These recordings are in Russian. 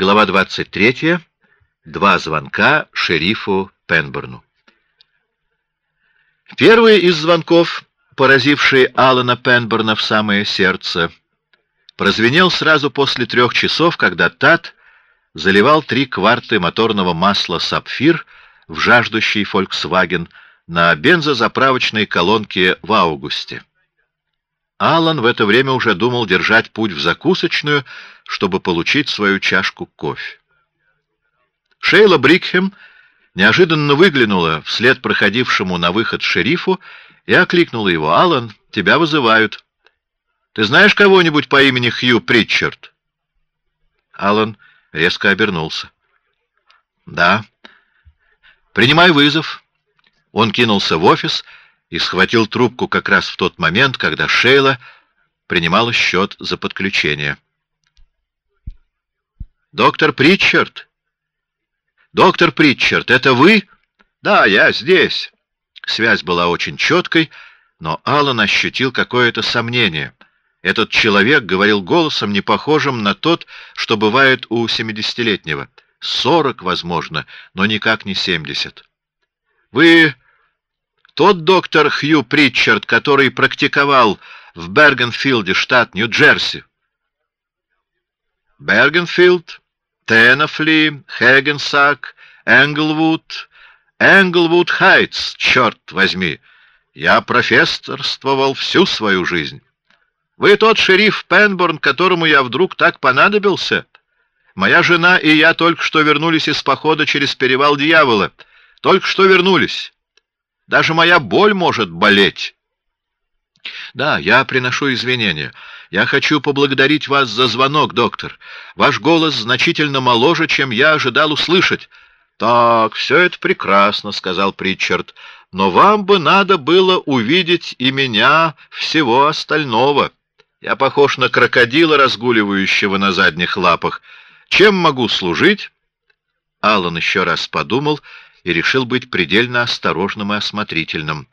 Глава 23. Два звонка шерифу Пенберну. Первый из звонков, поразивший Алана Пенберна в самое сердце, прозвенел сразу после трех часов, когда Тат заливал три кварты моторного масла «Сапфир» в жаждущий Volkswagen на бензозаправочной колонке в Аугусте. Алан в это время уже думал держать путь в закусочную, чтобы получить свою чашку кофе. Шейла Брикхем неожиданно выглянула вслед проходившему на выход шерифу и окликнула его: "Алан, тебя вызывают. Ты знаешь кого-нибудь по имени Хью Притчард?" Алан резко обернулся. "Да. Принимай вызов." Он кинулся в офис и схватил трубку как раз в тот момент, когда Шейла принимала счет за подключение. Доктор Притчард, доктор Притчард, это вы? Да, я здесь. Связь была очень четкой, но Аллан ощутил какое-то сомнение. Этот человек говорил голосом, не похожим на тот, что бывает у семидесятилетнего. Сорок, возможно, но никак не семьдесят. Вы тот доктор Хью Притчард, который практиковал в Бергенфилде, штат Нью-Джерси. Бергенфилд, Теннефли, Хэггенсак, Энглвуд, Энглвуд Хайтс, черт возьми. Я профессорствовал всю свою жизнь. Вы тот шериф Пенборн, которому я вдруг так понадобился? Моя жена и я только что вернулись из похода через перевал Дьявола. Только что вернулись. Даже моя боль может болеть. Да, я приношу извинения. Я хочу поблагодарить вас за звонок, доктор. Ваш голос значительно моложе, чем я ожидал услышать. Так, все это прекрасно, сказал Притчард. Но вам бы надо было увидеть и меня всего остального. Я похож на крокодила, разгуливающего на задних лапах. Чем могу служить? Аллан еще раз подумал и решил быть предельно осторожным и осмотрительным.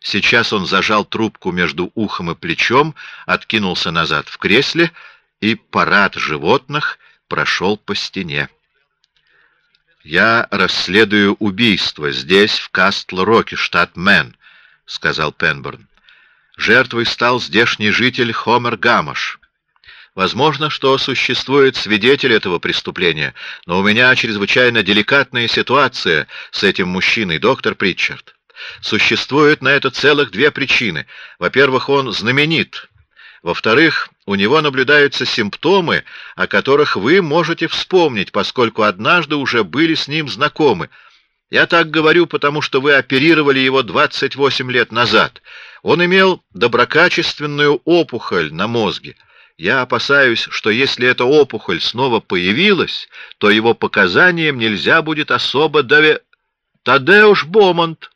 Сейчас он зажал трубку между ухом и плечом, откинулся назад в кресле, и парад животных прошел по стене. Я расследую убийство здесь, в Кастл-Роке, штат Мэн, сказал Пенберн. Жертвой стал здешний житель Хомер Гамаш. Возможно, что существует свидетель этого преступления, но у меня чрезвычайно деликатная ситуация с этим мужчиной, доктор Притчард. Существует на это целых две причины. Во-первых, он знаменит. Во-вторых, у него наблюдаются симптомы, о которых вы можете вспомнить, поскольку однажды уже были с ним знакомы. Я так говорю, потому что вы оперировали его 28 лет назад. Он имел доброкачественную опухоль на мозге. Я опасаюсь, что если эта опухоль снова появилась, то его показаниям нельзя будет особо дове... Тадеуш Бомонт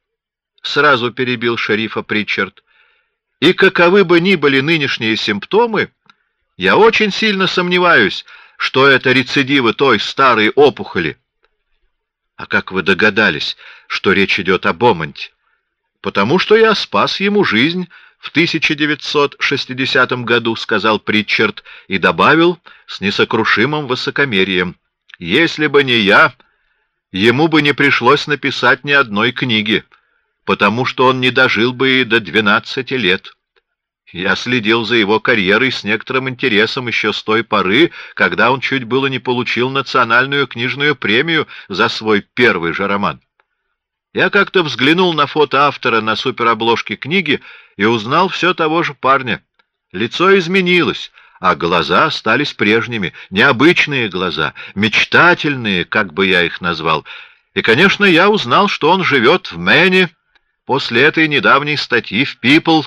сразу перебил шерифа Притчард. И каковы бы ни были нынешние симптомы, я очень сильно сомневаюсь, что это рецидивы той старой опухоли. А как вы догадались, что речь идет о Бомонте? Потому что я спас ему жизнь в 1960 году, сказал Притчард и добавил с несокрушимым высокомерием: если бы не я, ему бы не пришлось написать ни одной книги, потому что он не дожил бы и до двенадцати лет. Я следил за его карьерой с некоторым интересом еще с той поры, когда он чуть было не получил национальную книжную премию за свой первый же роман. Я как-то взглянул на фото автора на суперобложке книги и узнал все того же парня. Лицо изменилось, а глаза остались прежними, необычные глаза, мечтательные, как бы я их назвал. И, конечно, я узнал, что он живет в Мэне. После этой недавней статьи в People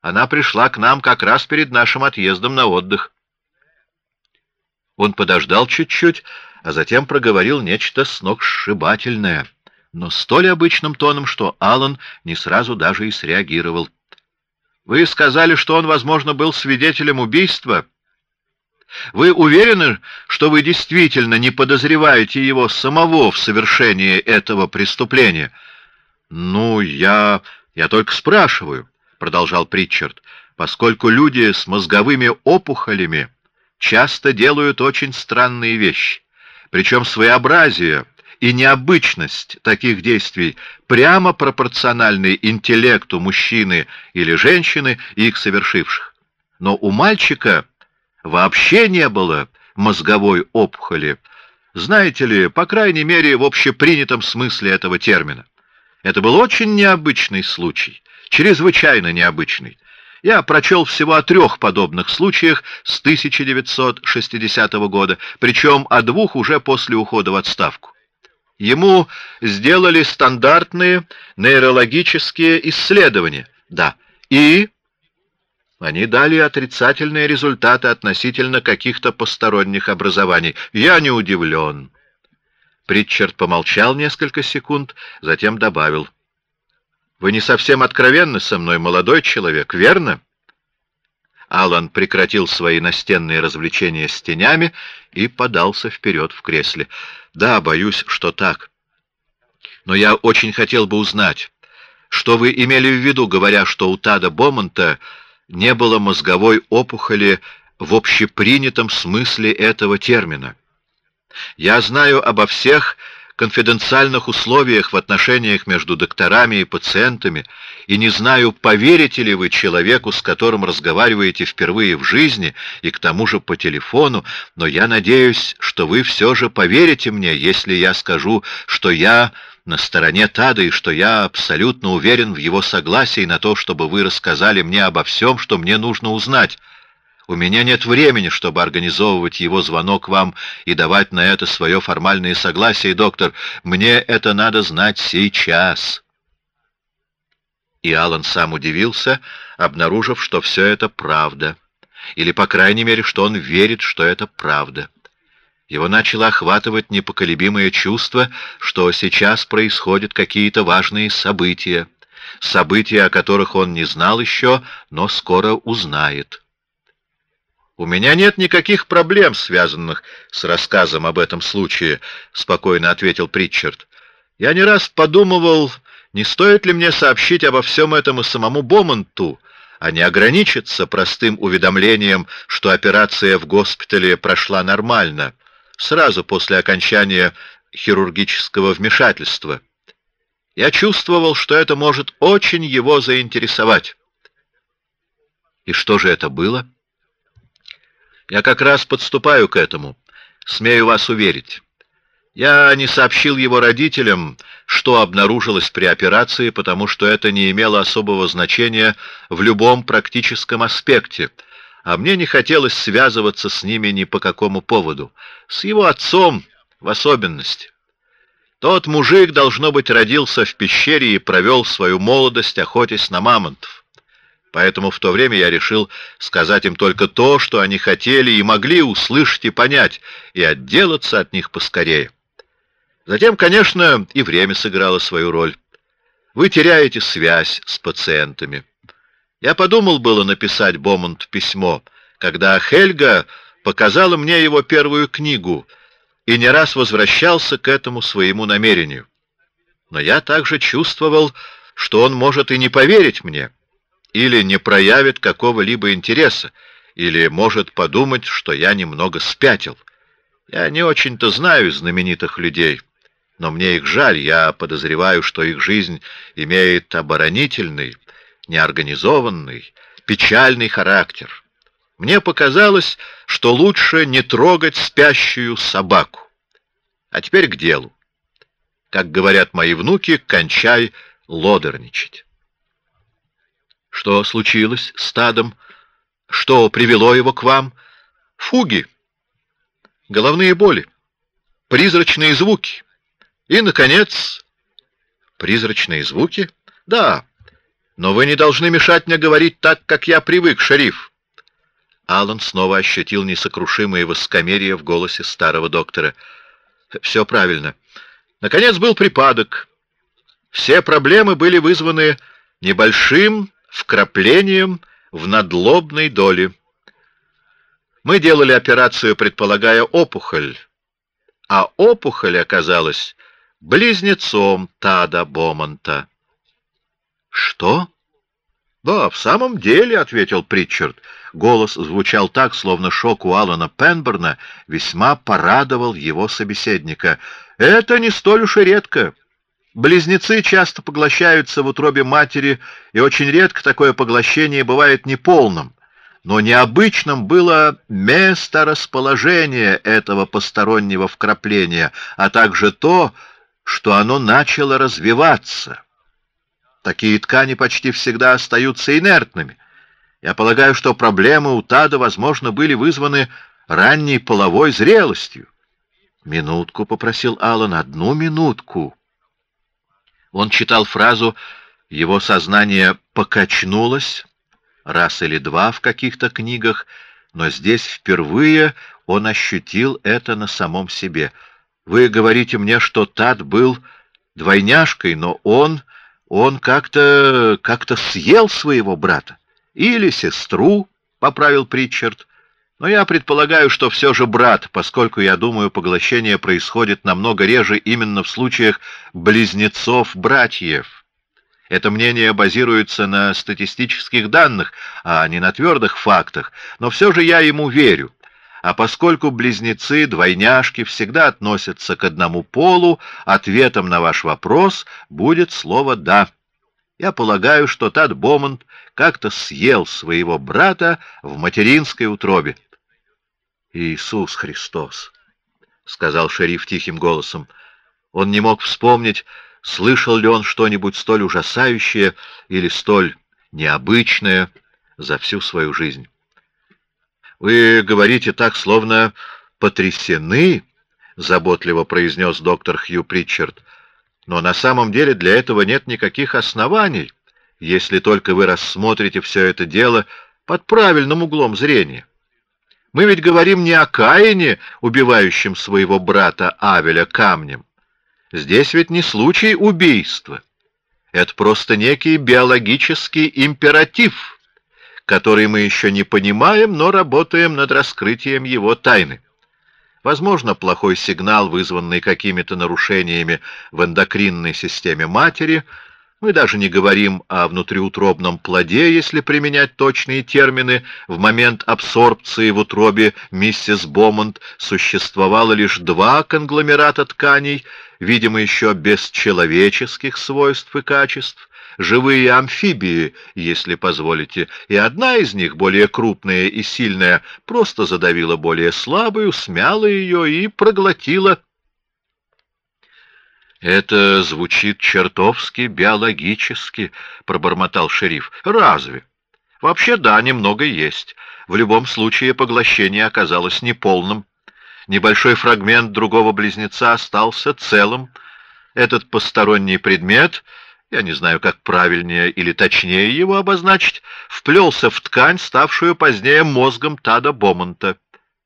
она пришла к нам как раз перед нашим отъездом на отдых. Он подождал чуть-чуть, а затем проговорил нечто сногсшибательное но столь обычным тоном, что Аллан не сразу даже и среагировал. Вы сказали, что он, возможно, был свидетелем убийства. Вы уверены, что вы действительно не подозреваете его самого в совершении этого преступления? Ну, я я только спрашиваю, продолжал Притчард, поскольку люди с мозговыми опухолями часто делают очень странные вещи. Причем своеобразие и необычность таких действий прямо пропорциональны интеллекту мужчины или женщины, их совершивших. Но у мальчика вообще не было мозговой опухоли, знаете ли, по крайней мере, в общепринятом смысле этого термина. Это был очень необычный случай, чрезвычайно необычный. Я прочел всего о трех подобных случаях с 1960 года, причем о двух уже после ухода в отставку. Ему сделали стандартные нейрологические исследования. Да. И они дали отрицательные результаты относительно каких-то посторонних образований. Я не удивлен. Притчард помолчал несколько секунд, затем добавил. «Вы не совсем откровенны со мной, молодой человек, верно?» Алан прекратил свои настенные развлечения с тенями и подался вперед в кресле. «Да, боюсь, что так. Но я очень хотел бы узнать, что вы имели в виду, говоря, что у Тада Бомонта не было мозговой опухоли в общепринятом смысле этого термина. Я знаю обо всех конфиденциальных условиях в отношениях между докторами и пациентами, и не знаю, поверите ли вы человеку, с которым разговариваете впервые в жизни, и к тому же по телефону, но я надеюсь, что вы все же поверите мне, если я скажу, что я на стороне Тада и что я абсолютно уверен в его согласии на то, чтобы вы рассказали мне обо всем, что мне нужно узнать. У меня нет времени, чтобы организовывать его звонок вам и давать на это свое формальное согласие, доктор. Мне это надо знать сейчас. И Алан сам удивился, обнаружив, что все это правда, или по крайней мере, что он верит, что это правда. Его начало охватывать непоколебимое чувство, что сейчас происходят какие-то важные события, события, о которых он не знал еще, но скоро узнает. У меня нет никаких проблем, связанных с рассказом об этом случае, спокойно ответил Притчард. Я не раз подумывал, не стоит ли мне сообщить обо всем этом и самому Бомонту, а не ограничиться простым уведомлением, что операция в госпитале прошла нормально сразу после окончания хирургического вмешательства. Я чувствовал, что это может очень его заинтересовать. И что же это было? Я как раз подступаю к этому, смею вас уверить. Я не сообщил его родителям, что обнаружилось при операции, потому что это не имело особого значения в любом практическом аспекте, а мне не хотелось связываться с ними ни по какому поводу, с его отцом в особенности. Тот мужик должно быть родился в пещере и провел свою молодость охотясь на мамонтов. Поэтому в то время я решил сказать им только то, что они хотели и могли услышать и понять, и отделаться от них поскорее. Затем, конечно, и время сыграло свою роль. Вы теряете связь с пациентами. Я подумал было написать Бомонд письмо, когда Хельга показала мне его первую книгу и не раз возвращался к этому своему намерению. Но я также чувствовал, что он может и не поверить мне, или не проявит какого-либо интереса, или может подумать, что я немного спятил. Я не очень-то знаю знаменитых людей, но мне их жаль. Я подозреваю, что их жизнь имеет оборонительный, неорганизованный, печальный характер. Мне показалось, что лучше не трогать спящую собаку. А теперь к делу. Как говорят мои внуки, кончай лодерничать. Что случилось с стадом? Что привело его к вам? Фуги, головные боли, призрачные звуки. И, наконец, призрачные звуки? Да, но вы не должны мешать мне говорить так, как я привык, шериф. Аллан снова ощутил несокрушимое воскомерие в голосе старого доктора. Все правильно. Наконец был припадок. Все проблемы были вызваны небольшим вкраплением в надлобной доле. Мы делали операцию, предполагая опухоль, а опухоль оказалась близнецом Тада Бомонта. Что? «Да, в самом деле», — ответил Притчард. Голос звучал так, словно шок у Алана Пенберна весьма порадовал его собеседника. «Это не столь уж и редко. Близнецы часто поглощаются в утробе матери, и очень редко такое поглощение бывает неполным. Но необычным было место расположения этого постороннего вкрапления, а также то, что оно начало развиваться. Такие ткани почти всегда остаются инертными. Я полагаю, что проблемы у Тада, возможно, были вызваны ранней половой зрелостью. «Минутку», — попросил Аллан, — «одну минутку». Он читал фразу «Его сознание покачнулось» раз или два в каких-то книгах, но здесь впервые он ощутил это на самом себе. Вы говорите мне, что Тад был двойняшкой, но он... он как-то... как-то съел своего брата. Или сестру, — поправил Притчард. Но я предполагаю, что все же брат, поскольку, я думаю, поглощение происходит намного реже именно в случаях близнецов-братьев. Это мнение базируется на статистических данных, а не на твердых фактах, но все же я ему верю. А поскольку близнецы, двойняшки всегда относятся к одному полу, ответом на ваш вопрос будет слово «да». Я полагаю, что Тад Бомонд как-то съел своего брата в материнской утробе. «Иисус Христос», — сказал шериф тихим голосом. Он не мог вспомнить, слышал ли он что-нибудь столь ужасающее или столь необычное за всю свою жизнь. «Вы говорите так, словно потрясены», — заботливо произнес доктор Хью Притчард. «Но на самом деле для этого нет никаких оснований, если только вы рассмотрите все это дело под правильным углом зрения». Мы ведь говорим не о Каине, убивающем своего брата Авеля камнем. Здесь ведь не случай убийства. Это просто некий биологический императив, который мы еще не понимаем, но работаем над раскрытием его тайны. Возможно, плохой сигнал, вызванный какими-то нарушениями в эндокринной системе матери – мы даже не говорим о внутриутробном плоде, если применять точные термины. В момент абсорбции в утробе миссис Бомонд существовало лишь два конгломерата тканей, видимо, еще без человеческих свойств и качеств, живые амфибии, если позволите, и одна из них, более крупная и сильная, просто задавила более слабую, смяла ее и проглотила «Это звучит чертовски биологически», — пробормотал шериф. «Разве?» «Вообще, да, немного есть. В любом случае поглощение оказалось неполным. Небольшой фрагмент другого близнеца остался целым. Этот посторонний предмет, я не знаю, как правильнее или точнее его обозначить, вплелся в ткань, ставшую позднее мозгом Тада Бомонта.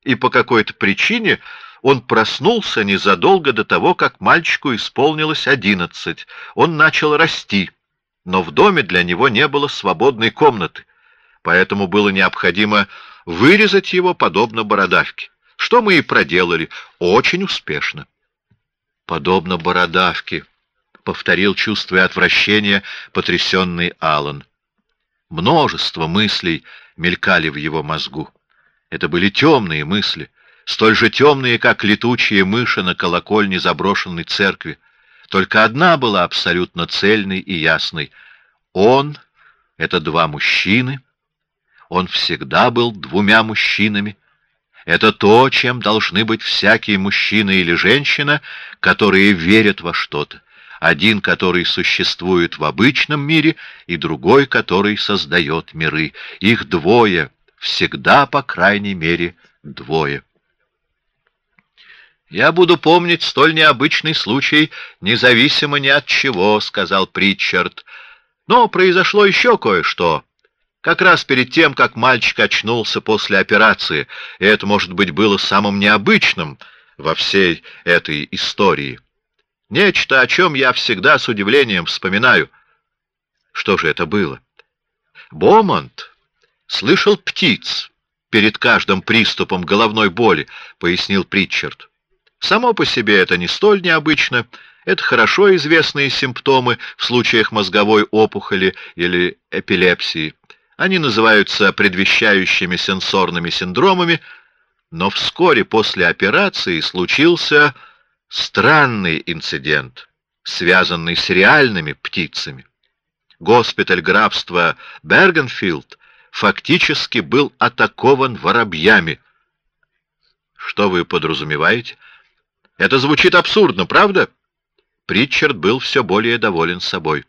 И по какой-то причине он проснулся незадолго до того, как мальчику исполнилось одиннадцать. Он начал расти, но в доме для него не было свободной комнаты, поэтому было необходимо вырезать его подобно бородавке, что мы и проделали очень успешно. «Подобно бородавке», — повторил, чувствуя отвращение, потрясенный Аллан. Множество мыслей мелькали в его мозгу. Это были темные мысли — столь же темные, как летучие мыши на колокольне заброшенной церкви. Только одна была абсолютно цельной и ясной. Он — это два мужчины. Он всегда был двумя мужчинами. Это то, чем должны быть всякие мужчина или женщина, которые верят во что-то. Один, который существует в обычном мире, и другой, который создает миры. Их двое, всегда, по крайней мере, двое. «Я буду помнить столь необычный случай, независимо ни от чего», — сказал Притчард. «Но произошло еще кое-что. Как раз перед тем, как мальчик очнулся после операции, и это, может быть, было самым необычным во всей этой истории. Нечто, о чем я всегда с удивлением вспоминаю. Что же это было? Бомонд слышал птиц перед каждым приступом головной боли, — пояснил Притчард. Само по себе это не столь необычно, это хорошо известные симптомы в случаях мозговой опухоли или эпилепсии. Они называются предвещающими сенсорными синдромами, но вскоре после операции случился странный инцидент, связанный с реальными птицами. Госпиталь графства Бергенфилд фактически был атакован воробьями. Что вы подразумеваете? Это звучит абсурдно, правда? Притчард был все более доволен собой.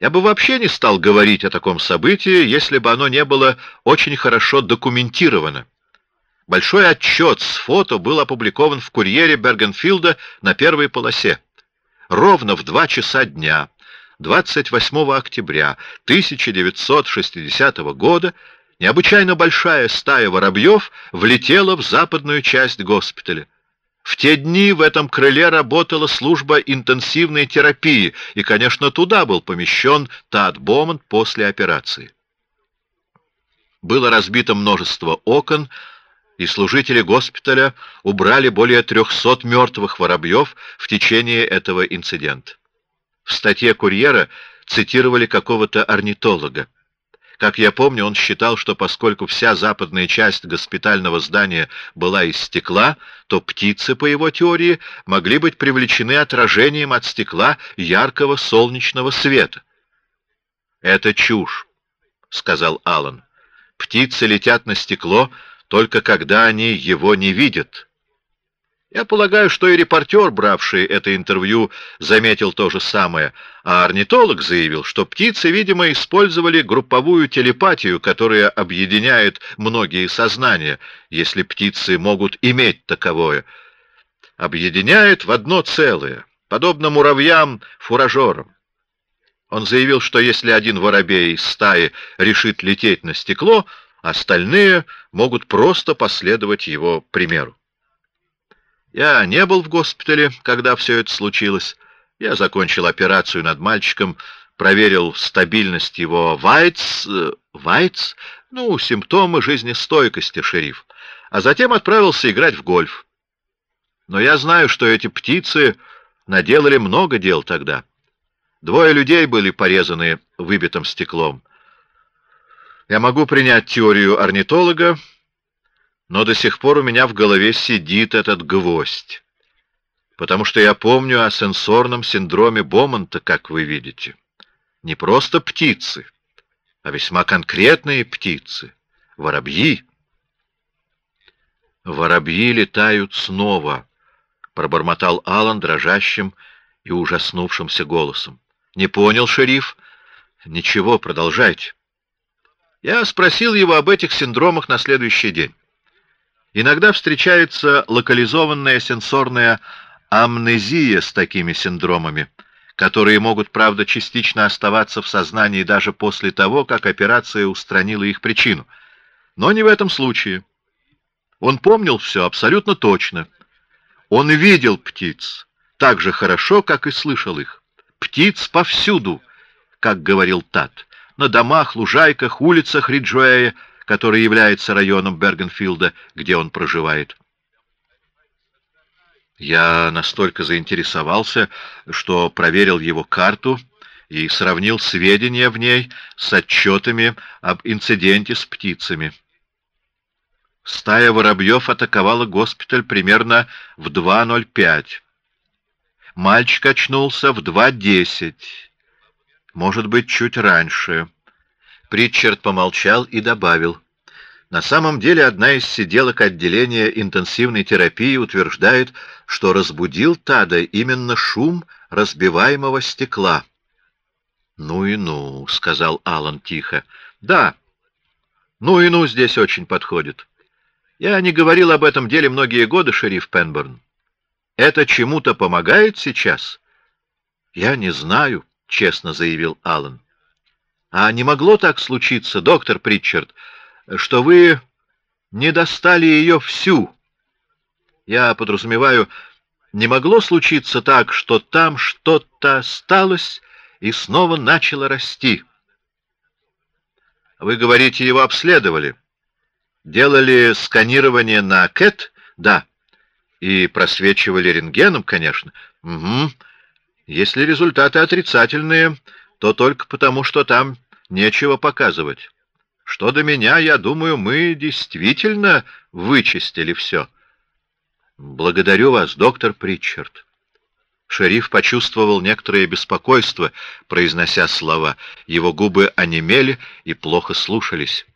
Я бы вообще не стал говорить о таком событии, если бы оно не было очень хорошо документировано. Большой отчет с фото был опубликован в курьере Бергенфилда на первой полосе. Ровно в два часа дня, 28 октября 1960 года, необычайно большая стая воробьев влетела в западную часть госпиталя. В те дни в этом крыле работала служба интенсивной терапии, и, конечно, туда был помещен Тад Бомонд после операции. Было разбито множество окон, и служители госпиталя убрали более 300 мертвых воробьев в течение этого инцидента. В статье «Курьера» цитировали какого-то орнитолога. Как я помню, он считал, что поскольку вся западная часть госпитального здания была из стекла, то птицы, по его теории, могли быть привлечены отражением от стекла яркого солнечного света. «Это чушь», — сказал Аллан. «Птицы летят на стекло только когда они его не видят». Я полагаю, что и репортер, бравший это интервью, заметил то же самое, а орнитолог заявил, что птицы, видимо, использовали групповую телепатию, которая объединяет многие сознания, если птицы могут иметь таковое. Объединяет в одно целое, подобно муравьям-фуражерам. Он заявил, что если один воробей из стаи решит лететь на стекло, остальные могут просто последовать его примеру. Я не был в госпитале, когда все это случилось. Я закончил операцию над мальчиком, проверил стабильность его вайц... Вайц? Ну, симптомы жизнестойкости, шериф. А затем отправился играть в гольф. Но я знаю, что эти птицы наделали много дел тогда. Двое людей были порезаны выбитым стеклом. Я могу принять теорию орнитолога, но до сих пор у меня в голове сидит этот гвоздь, потому что я помню о сенсорном синдроме Бомонта, как вы видите. Не просто птицы, а весьма конкретные птицы, воробьи. Воробьи летают снова, пробормотал Алан дрожащим и ужаснувшимся голосом. Не понял, шериф? Ничего, продолжайте. Я спросил его об этих синдромах на следующий день. Иногда встречается локализованная сенсорная амнезия с такими синдромами, которые могут, правда, частично оставаться в сознании даже после того, как операция устранила их причину. Но не в этом случае. Он помнил все абсолютно точно. Он видел птиц так же хорошо, как и слышал их. Птиц повсюду, как говорил Тат, на домах, лужайках, улицах Риджуэя, который является районом Бергенфилда, где он проживает. Я настолько заинтересовался, что проверил его карту и сравнил сведения в ней с отчетами об инциденте с птицами. Стая воробьев атаковала госпиталь примерно в 2.05. Мальчик очнулся в 2.10. Может быть, чуть раньше. Притчард помолчал и добавил. На самом деле одна из сиделок отделения интенсивной терапии утверждает, что разбудил Тада именно шум разбиваемого стекла. «Ну и ну», — сказал Алан тихо. «Да, ну и ну здесь очень подходит. Я не говорил об этом деле многие годы, шериф Пенберн. Это чему-то помогает сейчас?» «Я не знаю», — честно заявил Алан. А не могло так случиться, доктор Притчард, что вы не достали ее всю? Я подразумеваю, не могло случиться так, что там что-то осталось и снова начало расти. Вы говорите, его обследовали? Делали сканирование на КЭТ? Да. И просвечивали рентгеном, конечно. Угу. Если результаты отрицательные, то только потому, что там нечего показывать. Что до меня, я думаю, мы действительно вычистили все. Благодарю вас, доктор Притчард. Шериф почувствовал некоторое беспокойство, произнося слова. Его губы онемели и плохо слушались.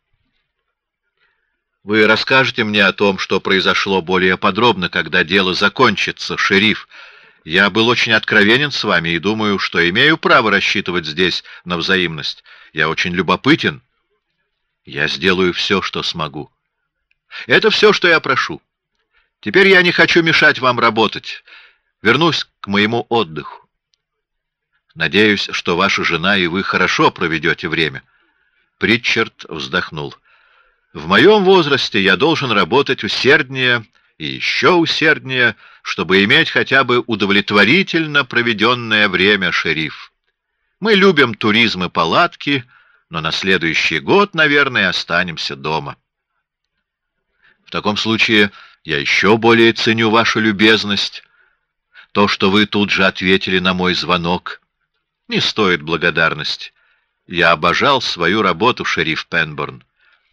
Вы расскажете мне о том, что произошло более подробно, когда дело закончится, шериф. Я был очень откровенен с вами и думаю, что имею право рассчитывать здесь на взаимность. Я очень любопытен. Я сделаю все, что смогу. Это все, что я прошу. Теперь я не хочу мешать вам работать. Вернусь к моему отдыху. Надеюсь, что ваша жена и вы хорошо проведете время. Притчард вздохнул. В моем возрасте я должен работать усерднее и еще усерднее, чтобы иметь хотя бы удовлетворительно проведенное время, шериф. Мы любим туризм и палатки, но на следующий год, наверное, останемся дома. В таком случае я еще более ценю вашу любезность. То, что вы тут же ответили на мой звонок, не стоит благодарности. Я обожал свою работу, шериф Пенборн.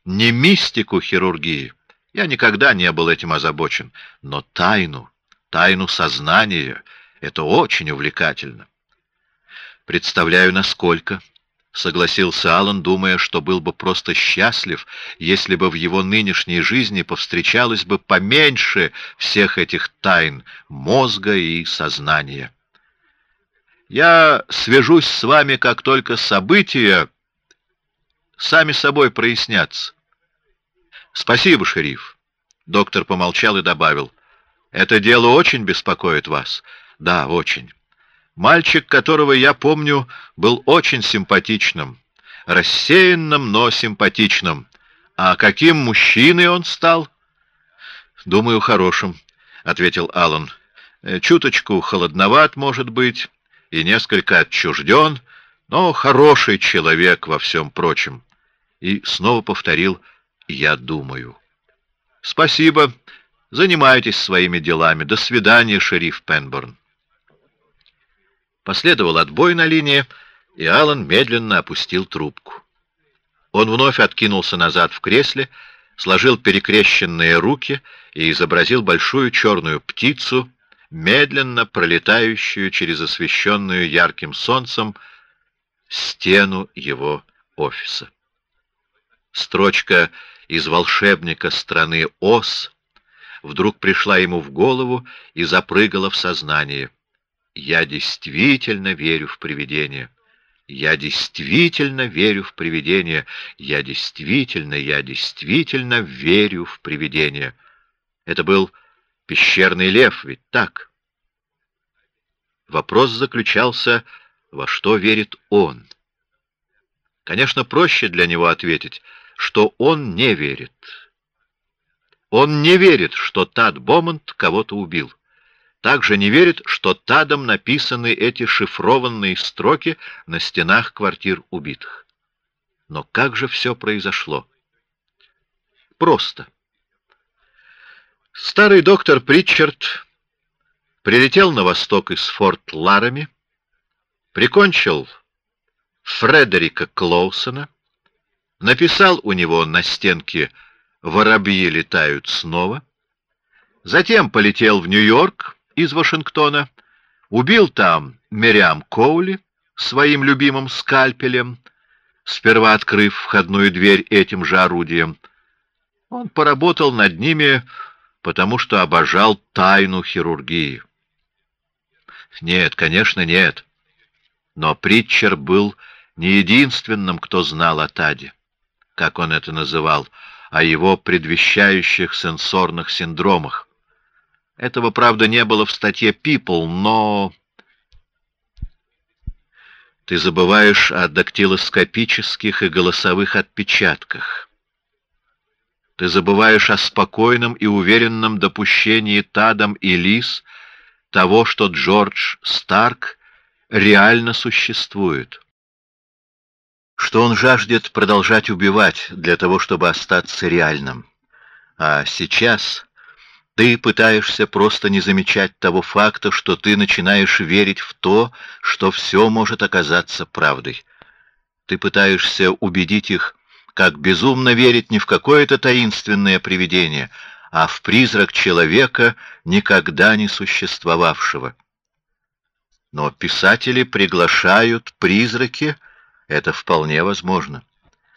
Не мистику хирургии. Я никогда не был этим озабочен, но тайну, тайну сознания — это очень увлекательно. Представляю, насколько. Согласился Аллан, думая, что был бы просто счастлив, если бы в его нынешней жизни повстречалось бы поменьше всех этих тайн мозга и сознания. Я свяжусь с вами, как только события сами собой прояснятся. Спасибо, шериф. Доктор помолчал и добавил: "Это дело очень беспокоит вас". "Да, очень. Мальчик, которого я помню, был очень симпатичным, рассеянным, но симпатичным. А каким мужчиной он стал? Думаю, хорошим, ответил Аллан. «Э, чуточку холодноват, может быть, и несколько отчужден, но хороший человек во всем прочем. И снова повторил: "Я думаю". Спасибо. Занимайтесь своими делами. До свидания, шериф Пенборн. Последовал отбой на линии, и Аллан медленно опустил трубку. Он вновь откинулся назад в кресле, сложил перекрещенные руки и изобразил большую черную птицу, медленно пролетающую через освещенную ярким солнцем стену его офиса. Строчка из волшебника страны Оз вдруг пришла ему в голову и запрыгала в сознание. Я действительно верю в привидения. Я действительно верю в привидения. Я действительно, я действительно верю в привидения. Это был пещерный лев, ведь так? Вопрос заключался, во что верит он. Конечно, проще для него ответить, что он не верит. Он не верит, что Тад Бомонт кого-то убил также не верит, что Тадом написаны эти шифрованные строки на стенах квартир убитых. Но как же все произошло? Просто. Старый доктор Притчард прилетел на восток из Форт Ларами, прикончил Фредерика Клоусона, написал у него на стенке «Воробьи летают снова», затем полетел в Нью-Йорк из Вашингтона, убил там Мириам Коули своим любимым скальпелем, сперва открыв входную дверь этим же орудием. Он поработал над ними, потому что обожал тайну хирургии. Нет, конечно, нет. Но Притчер был не единственным, кто знал о Таде, как он это называл, о его предвещающих сенсорных синдромах. Этого, правда, не было в статье People, но ты забываешь о дактилоскопических и голосовых отпечатках. Ты забываешь о спокойном и уверенном допущении Тадом и Лис того, что Джордж Старк реально существует, что он жаждет продолжать убивать для того, чтобы остаться реальным. А сейчас Ты пытаешься просто не замечать того факта, что ты начинаешь верить в то, что все может оказаться правдой. Ты пытаешься убедить их, как безумно верить не в какое-то таинственное привидение, а в призрак человека, никогда не существовавшего. Но писатели приглашают призраки, это вполне возможно.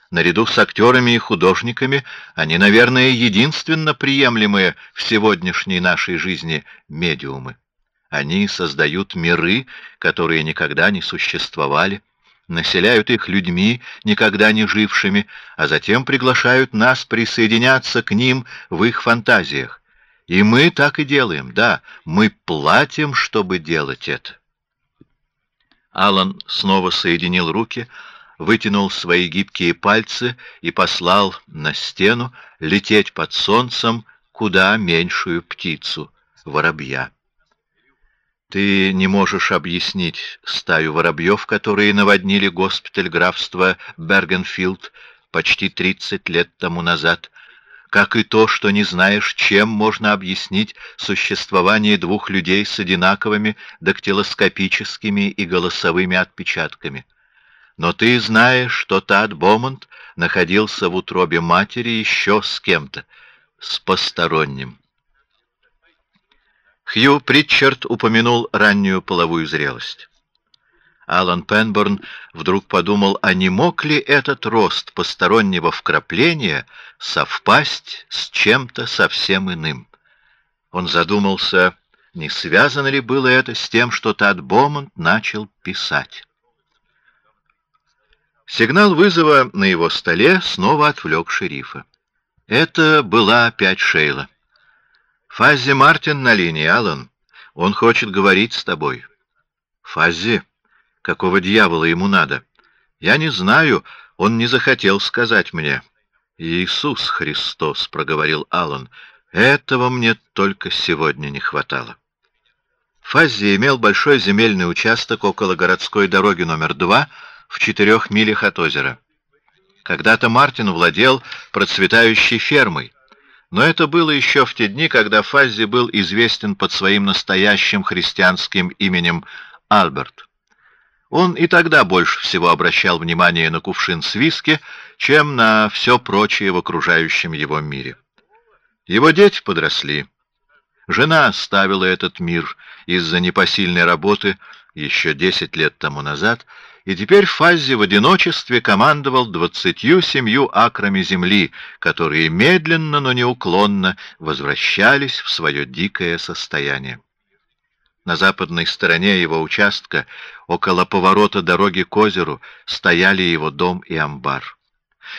Наряду с актерами и художниками они, наверное, единственно приемлемые в сегодняшней нашей жизни медиумы. Они создают миры, которые никогда не существовали, населяют их людьми, никогда не жившими, а затем приглашают нас присоединяться к ним в их фантазиях. И мы так и делаем, да, мы платим, чтобы делать это. Алан снова соединил руки, вытянул свои гибкие пальцы и послал на стену лететь под солнцем куда меньшую птицу — воробья. Ты не можешь объяснить стаю воробьев, которые наводнили госпиталь графства Бергенфилд почти тридцать лет тому назад, как и то, что не знаешь, чем можно объяснить существование двух людей с одинаковыми дактилоскопическими и голосовыми отпечатками. Но ты знаешь, что Тад Бомонд находился в утробе матери еще с кем-то, с посторонним. Хью Притчард упомянул раннюю половую зрелость. Алан Пенборн вдруг подумал, а не мог ли этот рост постороннего вкрапления совпасть с чем-то совсем иным? Он задумался, не связано ли было это с тем, что Тад Бомонд начал писать. Сигнал вызова на его столе снова отвлек шерифа. Это была опять Шейла. Фаззи Мартин на линии, Алан. Он хочет говорить с тобой. Фаззи? Какого дьявола ему надо? Я не знаю, он не захотел сказать мне. Иисус Христос, проговорил Алан. Этого мне только сегодня не хватало. Фаззи имел большой земельный участок около городской дороги номер два в четырех милях от озера. Когда-то Мартин владел процветающей фермой, но это было еще в те дни, когда Фаззи был известен под своим настоящим христианским именем Альберт. Он и тогда больше всего обращал внимание на кувшин с виски, чем на все прочее в окружающем его мире. Его дети подросли. Жена оставила этот мир из-за непосильной работы еще десять лет тому назад и теперь Фаззи в одиночестве командовал двадцатью семью акрами земли, которые медленно, но неуклонно возвращались в свое дикое состояние. На западной стороне его участка, около поворота дороги к озеру, стояли его дом и амбар.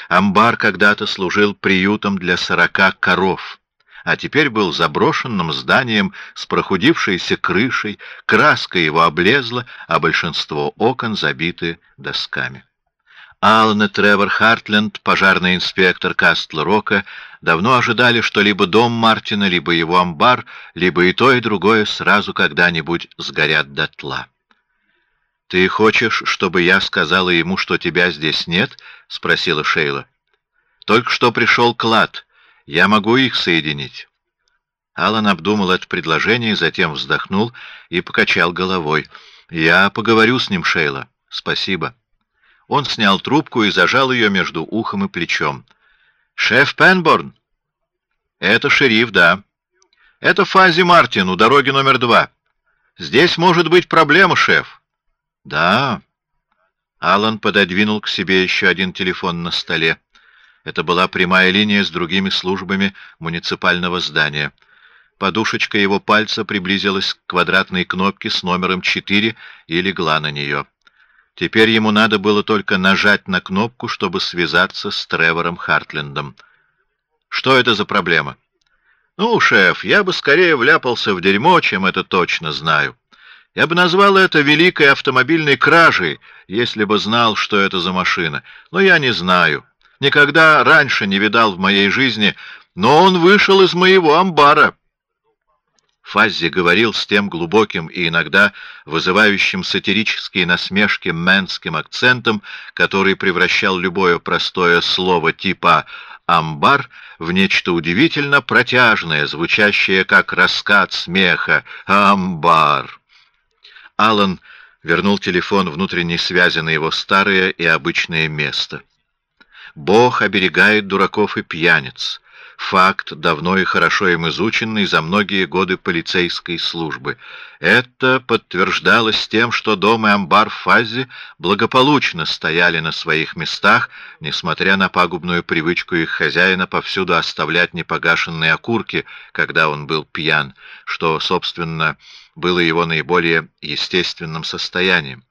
Амбар когда-то служил приютом для сорока коров а теперь был заброшенным зданием с прохудившейся крышей, краска его облезла, а большинство окон забиты досками. Аллен Тревор Хартленд, пожарный инспектор Кастл-Рока, давно ожидали, что либо дом Мартина, либо его амбар, либо и то, и другое сразу когда-нибудь сгорят дотла. «Ты хочешь, чтобы я сказала ему, что тебя здесь нет?» — спросила Шейла. «Только что пришел клад, я могу их соединить. Алан обдумал это предложение, затем вздохнул и покачал головой. Я поговорю с ним, Шейла. Спасибо. Он снял трубку и зажал ее между ухом и плечом. Шеф Пенборн. Это шериф, да. Это Фази Мартин у дороги номер два. Здесь может быть проблема, шеф. Да. Алан пододвинул к себе еще один телефон на столе. Это была прямая линия с другими службами муниципального здания. Подушечка его пальца приблизилась к квадратной кнопке с номером 4 и легла на нее. Теперь ему надо было только нажать на кнопку, чтобы связаться с Тревором Хартлендом. Что это за проблема? Ну, шеф, я бы скорее вляпался в дерьмо, чем это точно знаю. Я бы назвал это великой автомобильной кражей, если бы знал, что это за машина. Но я не знаю никогда раньше не видал в моей жизни, но он вышел из моего амбара. Фаззи говорил с тем глубоким и иногда вызывающим сатирические насмешки мэнским акцентом, который превращал любое простое слово типа «амбар» в нечто удивительно протяжное, звучащее как раскат смеха. «Амбар!» Алан вернул телефон внутренней связи на его старое и обычное место. Бог оберегает дураков и пьяниц. Факт, давно и хорошо им изученный за многие годы полицейской службы. Это подтверждалось тем, что дом и амбар в Фазе благополучно стояли на своих местах, несмотря на пагубную привычку их хозяина повсюду оставлять непогашенные окурки, когда он был пьян, что, собственно, было его наиболее естественным состоянием.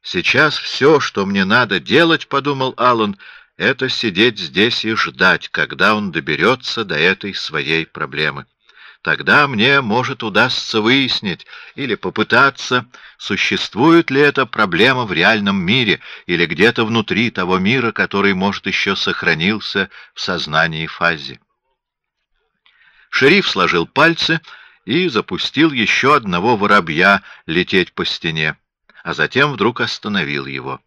«Сейчас все, что мне надо делать, — подумал Аллан, — это сидеть здесь и ждать, когда он доберется до этой своей проблемы. Тогда мне, может, удастся выяснить или попытаться, существует ли эта проблема в реальном мире или где-то внутри того мира, который, может, еще сохранился в сознании Фази. Шериф сложил пальцы и запустил еще одного воробья лететь по стене а затем вдруг остановил его.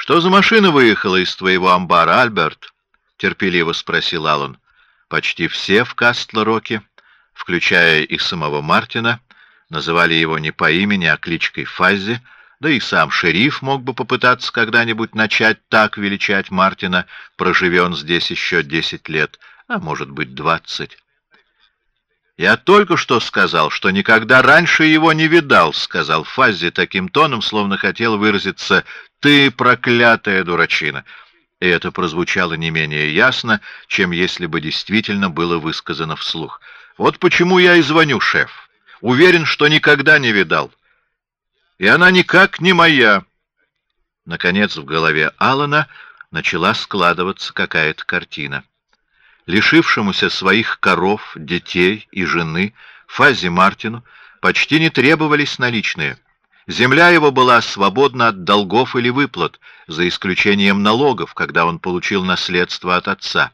«Что за машина выехала из твоего амбара, Альберт?» — терпеливо спросил Аллан. Почти все в Кастлроке, включая и самого Мартина, называли его не по имени, а кличкой Фаззи, да и сам шериф мог бы попытаться когда-нибудь начать так величать Мартина, проживе он здесь еще десять лет, а может быть двадцать. «Я только что сказал, что никогда раньше его не видал», — сказал Фаззи таким тоном, словно хотел выразиться «ты проклятая дурачина». И это прозвучало не менее ясно, чем если бы действительно было высказано вслух. «Вот почему я и звоню, шеф. Уверен, что никогда не видал. И она никак не моя». Наконец в голове Алана начала складываться какая-то картина лишившемуся своих коров, детей и жены, Фазе Мартину, почти не требовались наличные. Земля его была свободна от долгов или выплат, за исключением налогов, когда он получил наследство от отца.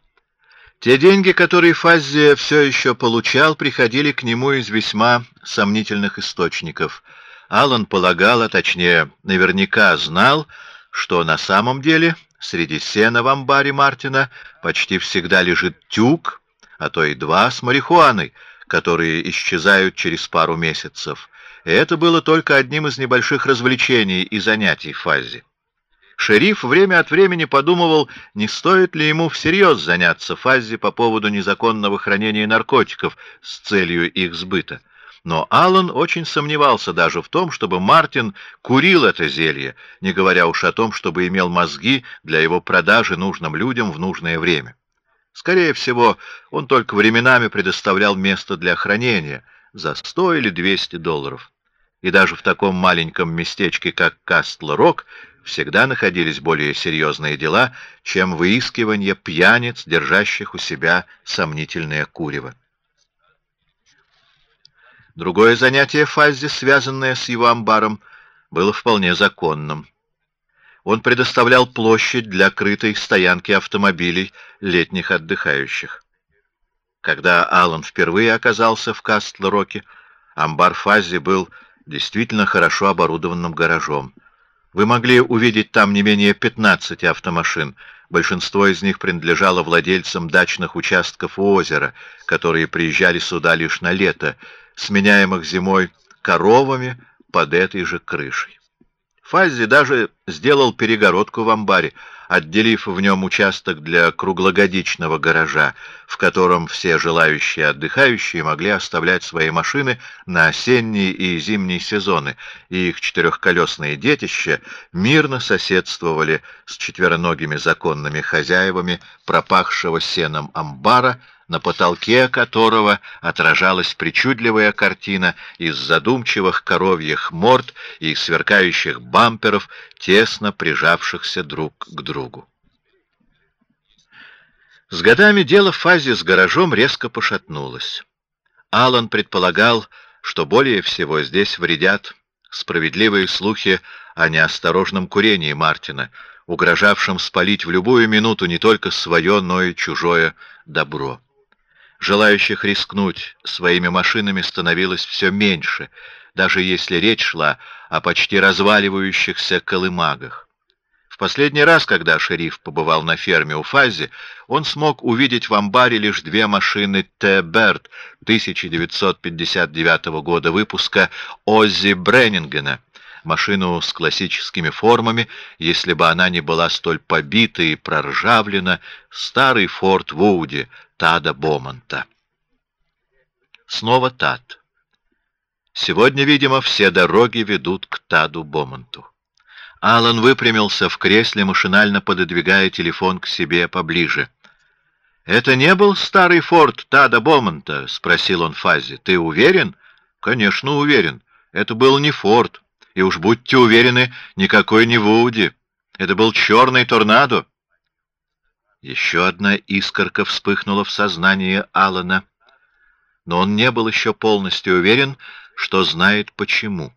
Те деньги, которые Фаззи все еще получал, приходили к нему из весьма сомнительных источников. Алан полагал, а точнее, наверняка знал, что на самом деле Среди сена в амбаре Мартина почти всегда лежит тюк, а то и два с марихуаной, которые исчезают через пару месяцев. И это было только одним из небольших развлечений и занятий Фази. Шериф время от времени подумывал, не стоит ли ему всерьез заняться Фази по поводу незаконного хранения наркотиков с целью их сбыта. Но Аллан очень сомневался даже в том, чтобы Мартин курил это зелье, не говоря уж о том, чтобы имел мозги для его продажи нужным людям в нужное время. Скорее всего, он только временами предоставлял место для хранения за сто или двести долларов. И даже в таком маленьком местечке, как Кастл-Рок, всегда находились более серьезные дела, чем выискивание пьяниц, держащих у себя сомнительное курево. Другое занятие Фаззи, связанное с его амбаром, было вполне законным. Он предоставлял площадь для крытой стоянки автомобилей летних отдыхающих. Когда Аллан впервые оказался в Кастл-Роке, амбар Фаззи был действительно хорошо оборудованным гаражом. Вы могли увидеть там не менее 15 автомашин. Большинство из них принадлежало владельцам дачных участков у озера, которые приезжали сюда лишь на лето, сменяемых зимой коровами под этой же крышей. Фаззи даже сделал перегородку в амбаре, отделив в нем участок для круглогодичного гаража, в котором все желающие отдыхающие могли оставлять свои машины на осенние и зимние сезоны, и их четырехколесные детища мирно соседствовали с четвероногими законными хозяевами пропахшего сеном амбара, на потолке которого отражалась причудливая картина из задумчивых коровьих морд и сверкающих бамперов, тесно прижавшихся друг к другу. С годами дело в фазе с гаражом резко пошатнулось. Алан предполагал, что более всего здесь вредят справедливые слухи о неосторожном курении Мартина, угрожавшем спалить в любую минуту не только свое, но и чужое добро. Желающих рискнуть своими машинами становилось все меньше, даже если речь шла о почти разваливающихся колымагах. В последний раз, когда шериф побывал на ферме у Фази, он смог увидеть в амбаре лишь две машины Т-Берт 1959 года выпуска Оззи Бреннингена, машину с классическими формами, если бы она не была столь побита и проржавлена, старый Форд Вуди Тада Бомонта. Снова Тад. Сегодня, видимо, все дороги ведут к Таду Бомонту. Алан выпрямился в кресле, машинально пододвигая телефон к себе поближе. Это не был старый форт Тада Бомонта, спросил он Фази. Ты уверен? Конечно, уверен. Это был не форт, и уж будьте уверены, никакой не Вуди. Это был черный торнадо. Еще одна искорка вспыхнула в сознании Алана, но он не был еще полностью уверен, что знает почему.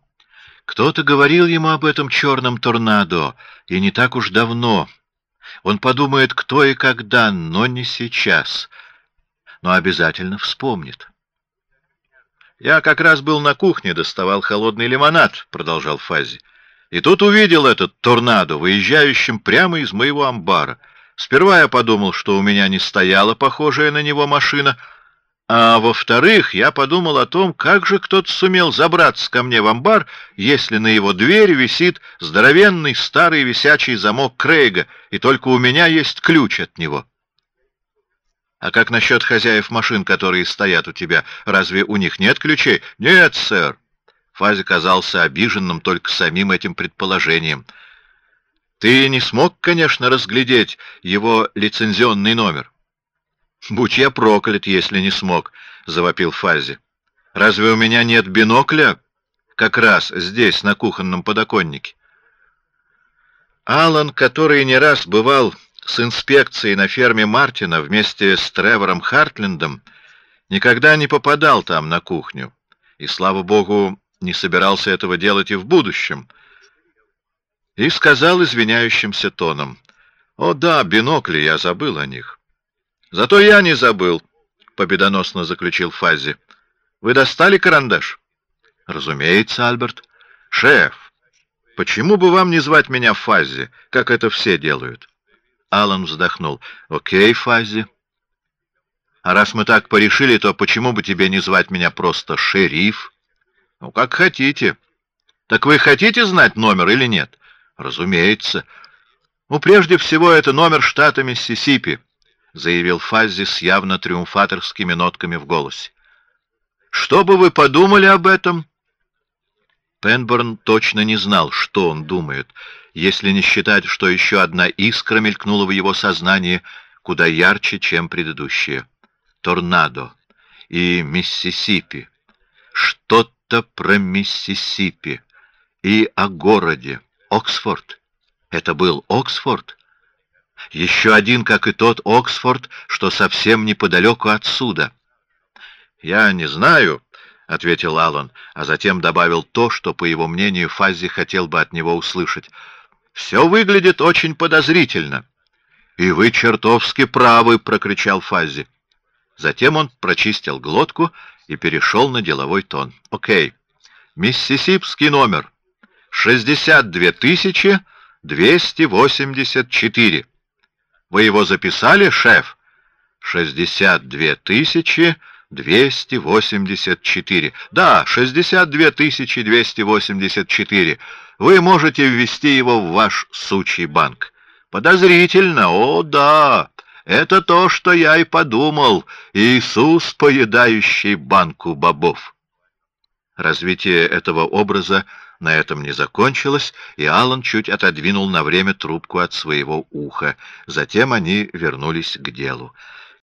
Кто-то говорил ему об этом черном торнадо, и не так уж давно. Он подумает, кто и когда, но не сейчас. Но обязательно вспомнит. Я как раз был на кухне, доставал холодный лимонад, продолжал Фази, и тут увидел этот торнадо, выезжающим прямо из моего амбара. Сперва я подумал, что у меня не стояла похожая на него машина, а во-вторых, я подумал о том, как же кто-то сумел забраться ко мне в амбар, если на его двери висит здоровенный старый висячий замок Крейга, и только у меня есть ключ от него. А как насчет хозяев машин, которые стоят у тебя? Разве у них нет ключей? Нет, сэр. Фази казался обиженным только самим этим предположением. Ты не смог, конечно, разглядеть его лицензионный номер. Будь я проклят, если не смог, завопил Фази. Разве у меня нет бинокля? Как раз здесь на кухонном подоконнике. Алан, который не раз бывал с инспекцией на ферме Мартина вместе с Тревором Хартлендом, никогда не попадал там на кухню, и слава богу, не собирался этого делать и в будущем. И сказал извиняющимся тоном: "О да, бинокли, я забыл о них". Зато я не забыл, победоносно заключил Фази. Вы достали карандаш? Разумеется, Альберт. Шеф, почему бы вам не звать меня Фази, как это все делают? Алан вздохнул. Окей, Фази. А раз мы так порешили, то почему бы тебе не звать меня просто шериф? Ну, как хотите. Так вы хотите знать номер или нет? Разумеется. Ну, прежде всего, это номер штата Миссисипи заявил Фаззи с явно триумфаторскими нотками в голосе. Что бы вы подумали об этом? Пенборн точно не знал, что он думает, если не считать, что еще одна искра мелькнула в его сознании куда ярче, чем предыдущие. Торнадо и Миссисипи. Что-то про Миссисипи и о городе Оксфорд. Это был Оксфорд. Еще один, как и тот Оксфорд, что совсем неподалеку отсюда. Я не знаю, ответил Аллан, а затем добавил то, что, по его мнению, Фаззи хотел бы от него услышать. Все выглядит очень подозрительно. И вы чертовски правы, прокричал Фаззи. Затем он прочистил глотку и перешел на деловой тон. Окей, Миссисипский номер шестьдесят две тысячи двести восемьдесят четыре. Вы его записали, шеф? Шестьдесят две тысячи двести восемьдесят четыре. Да, шестьдесят две тысячи двести восемьдесят четыре. Вы можете ввести его в ваш сучий банк. Подозрительно, о да. Это то, что я и подумал. Иисус, поедающий банку бобов. Развитие этого образа на этом не закончилось, и Аллан чуть отодвинул на время трубку от своего уха. Затем они вернулись к делу.